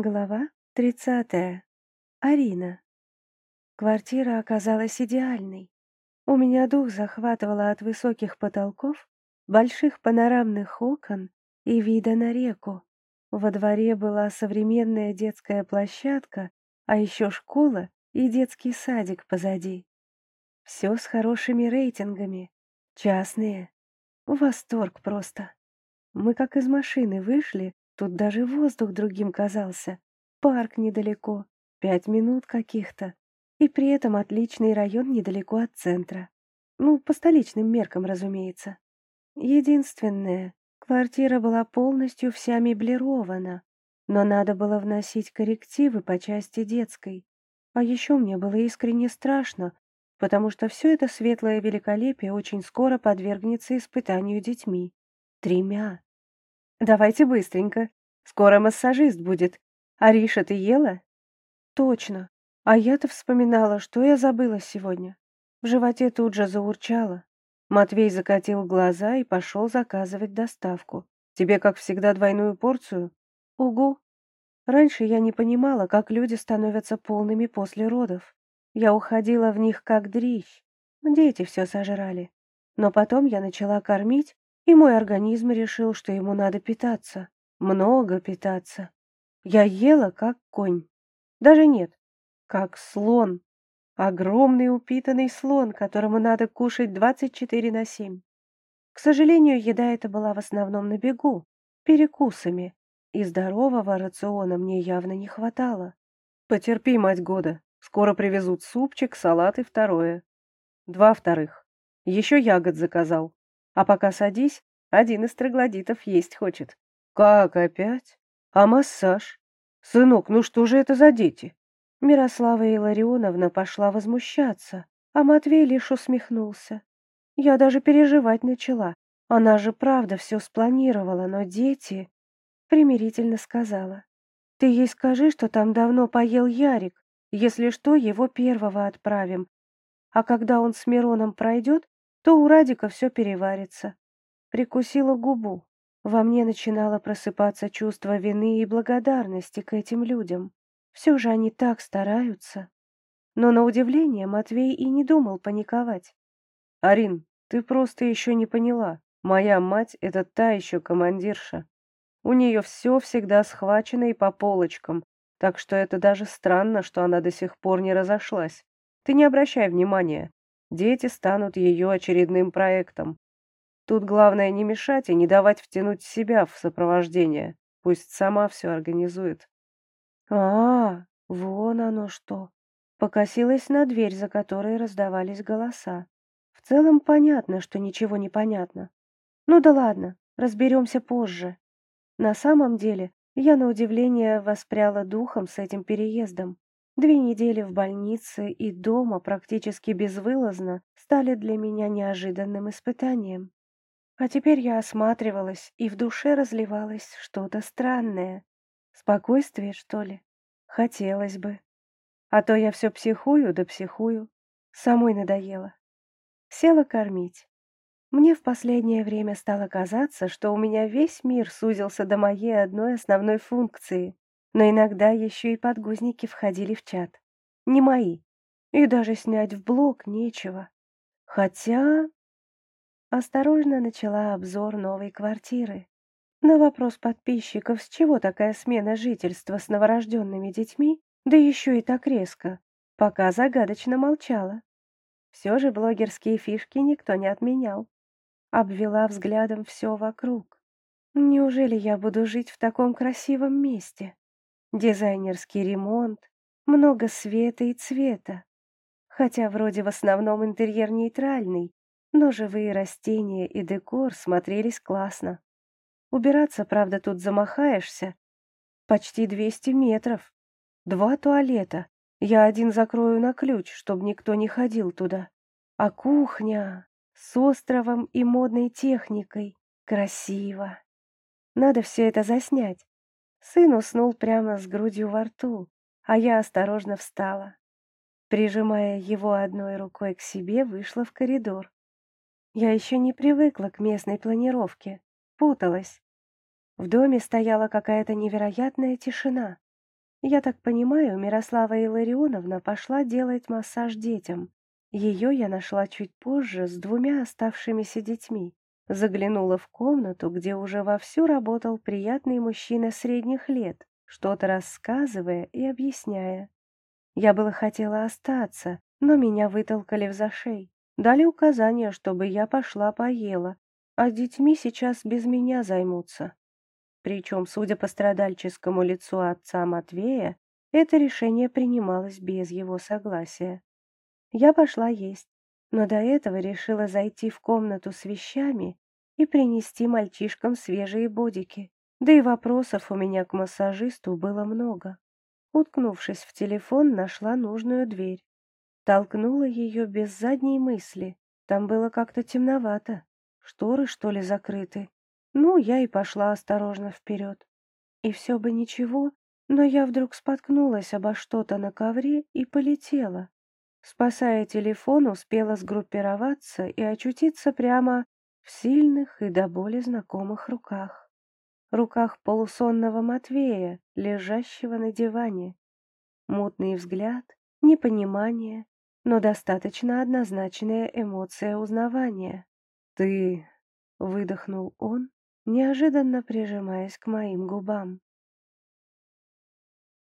Глава 30. Арина. Квартира оказалась идеальной. У меня дух захватывало от высоких потолков, больших панорамных окон и вида на реку. Во дворе была современная детская площадка, а еще школа и детский садик позади. Все с хорошими рейтингами, частные. Восторг просто. Мы как из машины вышли, Тут даже воздух другим казался. Парк недалеко, пять минут каких-то. И при этом отличный район недалеко от центра. Ну, по столичным меркам, разумеется. Единственное, квартира была полностью вся меблирована, но надо было вносить коррективы по части детской. А еще мне было искренне страшно, потому что все это светлое великолепие очень скоро подвергнется испытанию детьми. Тремя. Давайте быстренько. Скоро массажист будет. Ариша, ты ела? Точно. А я-то вспоминала, что я забыла сегодня. В животе тут же заурчало. Матвей закатил глаза и пошел заказывать доставку. Тебе, как всегда, двойную порцию? Угу. Раньше я не понимала, как люди становятся полными после родов. Я уходила в них как дрищ. Дети все сожрали. Но потом я начала кормить, и мой организм решил, что ему надо питаться, много питаться. Я ела, как конь. Даже нет, как слон. Огромный упитанный слон, которому надо кушать 24 на 7. К сожалению, еда эта была в основном на бегу, перекусами, и здорового рациона мне явно не хватало. Потерпи, мать года, скоро привезут супчик, салат и второе. Два вторых. Еще ягод заказал. А пока садись, один из троглодитов есть хочет. Как опять? А массаж? Сынок, ну что же это за дети? Мирослава Илларионовна пошла возмущаться, а Матвей лишь усмехнулся. Я даже переживать начала. Она же правда все спланировала, но дети... Примирительно сказала. Ты ей скажи, что там давно поел Ярик. Если что, его первого отправим. А когда он с Мироном пройдет, то у Радика все переварится. Прикусила губу. Во мне начинало просыпаться чувство вины и благодарности к этим людям. Все же они так стараются. Но на удивление Матвей и не думал паниковать. «Арин, ты просто еще не поняла. Моя мать — это та еще командирша. У нее все всегда схвачено и по полочкам, так что это даже странно, что она до сих пор не разошлась. Ты не обращай внимания. Дети станут ее очередным проектом. Тут главное не мешать и не давать втянуть себя в сопровождение. Пусть сама все организует. А, -а, -а вон оно что. Покосилась на дверь, за которой раздавались голоса. В целом понятно, что ничего не понятно. Ну да ладно, разберемся позже. На самом деле, я на удивление воспряла духом с этим переездом. Две недели в больнице и дома практически безвылазно стали для меня неожиданным испытанием. А теперь я осматривалась, и в душе разливалось что-то странное. Спокойствие, что ли? Хотелось бы. А то я все психую да психую. Самой надоело. Села кормить. Мне в последнее время стало казаться, что у меня весь мир сузился до моей одной основной функции но иногда еще и подгузники входили в чат. Не мои. И даже снять в блог нечего. Хотя... Осторожно начала обзор новой квартиры. На вопрос подписчиков, с чего такая смена жительства с новорожденными детьми, да еще и так резко, пока загадочно молчала. Все же блогерские фишки никто не отменял. Обвела взглядом все вокруг. Неужели я буду жить в таком красивом месте? Дизайнерский ремонт, много света и цвета. Хотя вроде в основном интерьер нейтральный, но живые растения и декор смотрелись классно. Убираться, правда, тут замахаешься. Почти 200 метров. Два туалета. Я один закрою на ключ, чтобы никто не ходил туда. А кухня с островом и модной техникой. Красиво. Надо все это заснять. Сын уснул прямо с грудью во рту, а я осторожно встала. Прижимая его одной рукой к себе, вышла в коридор. Я еще не привыкла к местной планировке, путалась. В доме стояла какая-то невероятная тишина. Я так понимаю, Мирослава Илларионовна пошла делать массаж детям. Ее я нашла чуть позже с двумя оставшимися детьми. Заглянула в комнату, где уже вовсю работал приятный мужчина средних лет, что-то рассказывая и объясняя. Я было хотела остаться, но меня вытолкали в зашей. Дали указание, чтобы я пошла поела, а детьми сейчас без меня займутся. Причем, судя по страдальческому лицу отца Матвея, это решение принималось без его согласия. Я пошла есть, но до этого решила зайти в комнату с вещами и принести мальчишкам свежие бодики. Да и вопросов у меня к массажисту было много. Уткнувшись в телефон, нашла нужную дверь. Толкнула ее без задней мысли. Там было как-то темновато. Шторы, что ли, закрыты. Ну, я и пошла осторожно вперед. И все бы ничего, но я вдруг споткнулась обо что-то на ковре и полетела. Спасая телефон, успела сгруппироваться и очутиться прямо в сильных и до боли знакомых руках. Руках полусонного Матвея, лежащего на диване. Мутный взгляд, непонимание, но достаточно однозначная эмоция узнавания. «Ты...» — выдохнул он, неожиданно прижимаясь к моим губам.